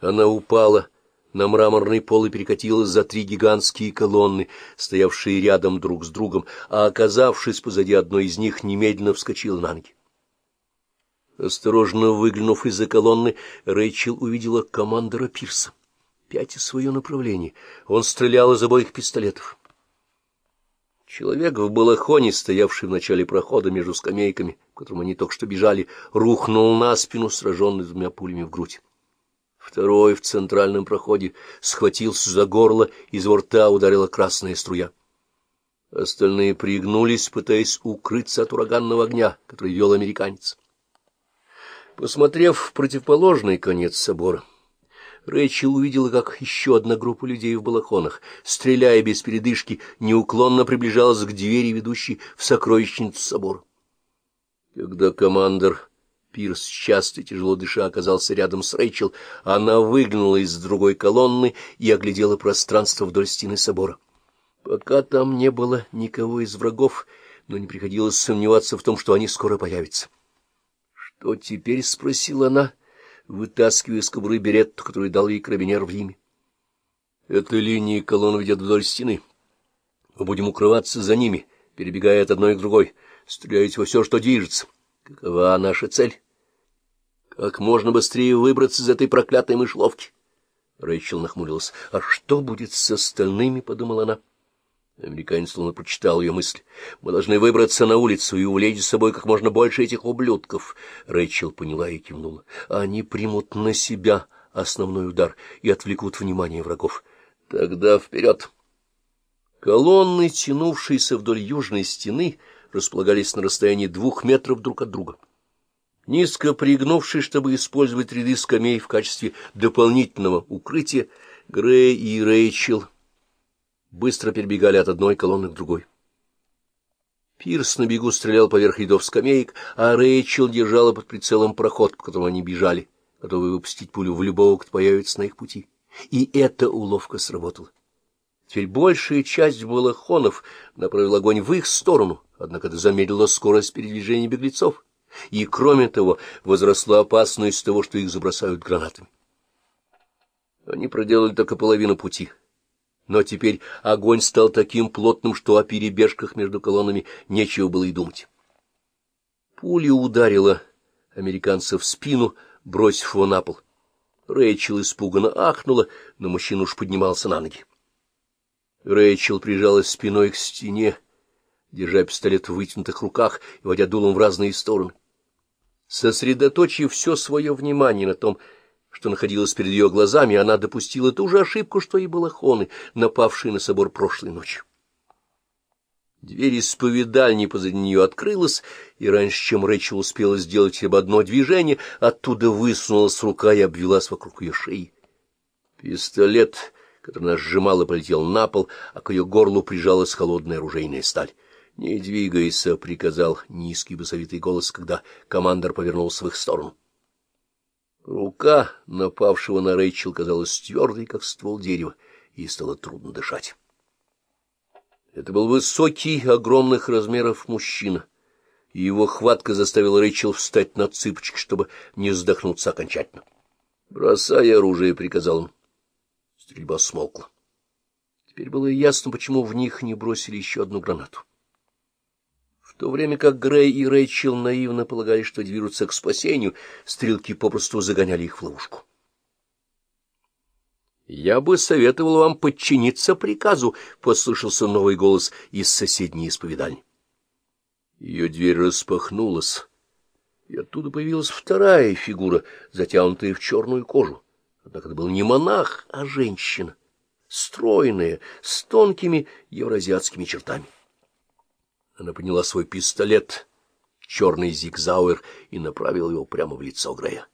Она упала на мраморный пол и перекатилась за три гигантские колонны, стоявшие рядом друг с другом, а, оказавшись позади одной из них, немедленно вскочила на ноги. Осторожно выглянув из-за колонны, Рэйчел увидела командора Пирса. Пятя свое направление. Он стрелял из обоих пистолетов. Человек в балахоне, стоявший в начале прохода между скамейками, к которым они только что бежали, рухнул на спину, сраженный двумя пулями в грудь. Второй в центральном проходе схватился за горло, из рта ударила красная струя. Остальные пригнулись, пытаясь укрыться от ураганного огня, который вел американец. Посмотрев в противоположный конец собора, Рэйчел увидела, как еще одна группа людей в балахонах, стреляя без передышки, неуклонно приближалась к двери, ведущей в сокровищницу собора. Когда командор Пирс, часто тяжело дыша, оказался рядом с Рэйчел. Она выглянула из другой колонны и оглядела пространство вдоль стены собора. Пока там не было никого из врагов, но не приходилось сомневаться в том, что они скоро появятся. — Что теперь? — спросила она, вытаскивая из кобуры беретту, которую дал ей карабинер в Риме. — Эта линия колонн ведет вдоль стены. Мы будем укрываться за ними, перебегая от одной к другой, стрелять во все, что движется. — Какова наша цель? Как можно быстрее выбраться из этой проклятой мышловки? Рэйчел нахмурилась. — А что будет с остальными? — подумала она. Американец словно прочитал ее мысли. — Мы должны выбраться на улицу и увлечь с собой как можно больше этих ублюдков. Рэйчел поняла и кивнула. — Они примут на себя основной удар и отвлекут внимание врагов. — Тогда вперед! Колонны, тянувшиеся вдоль южной стены, — располагались на расстоянии двух метров друг от друга. Низко пригнувшись, чтобы использовать ряды скамей в качестве дополнительного укрытия, Грей и Рэйчел быстро перебегали от одной колонны к другой. Пирс на бегу стрелял поверх рядов скамеек, а Рэйчел держала под прицелом проход, по которому они бежали, готовые выпустить пулю в любого, кто появится на их пути. И эта уловка сработала. Теперь большая часть балахонов направила огонь в их сторону, однако это замедлило скорость передвижения беглецов, и, кроме того, возросла опасность того, что их забросают гранатами. Они проделали только половину пути, но теперь огонь стал таким плотным, что о перебежках между колоннами нечего было и думать. Пуля ударила американца в спину, бросив его на пол. Рэйчел испуганно ахнула, но мужчина уж поднимался на ноги. Рэйчел прижалась спиной к стене, держа пистолет в вытянутых руках и водя дулом в разные стороны. Сосредоточив все свое внимание на том, что находилось перед ее глазами, она допустила ту же ошибку, что и балахоны, напавшие на собор прошлой ночью. Дверь исповедальни позади нее открылась, и раньше, чем Рэйчел успела сделать об одно движение, оттуда высунулась рука и обвелась вокруг ее шеи. Пистолет который она сжимала, полетел на пол, а к ее горлу прижалась холодная оружейная сталь. — Не двигайся, — приказал низкий басовитый голос, когда командор повернулся в их сторону. Рука напавшего на Рэйчел казалась твердой, как ствол дерева, и стало трудно дышать. Это был высокий, огромных размеров мужчина, и его хватка заставила Рэйчел встать на цыпочки, чтобы не вздохнуться окончательно. — Бросай оружие, — приказал он. Стрельба смолкла. Теперь было ясно, почему в них не бросили еще одну гранату. В то время как Грей и Рэйчел наивно полагали, что движутся к спасению, стрелки попросту загоняли их в ловушку. «Я бы советовал вам подчиниться приказу», — послышался новый голос из соседней исповедальни. Ее дверь распахнулась, и оттуда появилась вторая фигура, затянутая в черную кожу. Однако это был не монах, а женщина, стройная, с тонкими евразиатскими чертами. Она подняла свой пистолет, черный зигзауэр, и направила его прямо в лицо Грея.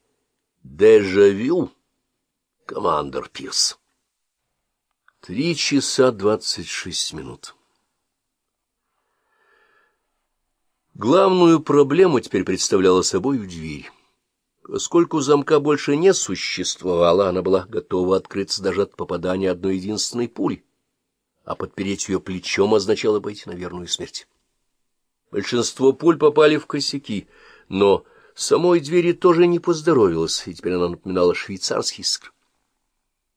«Дежавю, командор Пирс». Три часа двадцать шесть минут. Главную проблему теперь представляла собой дверь. Поскольку замка больше не существовало, она была готова открыться даже от попадания одной единственной пули, а подпереть ее плечом означало пойти на верную смерть. Большинство пуль попали в косяки, но самой двери тоже не поздоровилось, и теперь она напоминала швейцарский искр.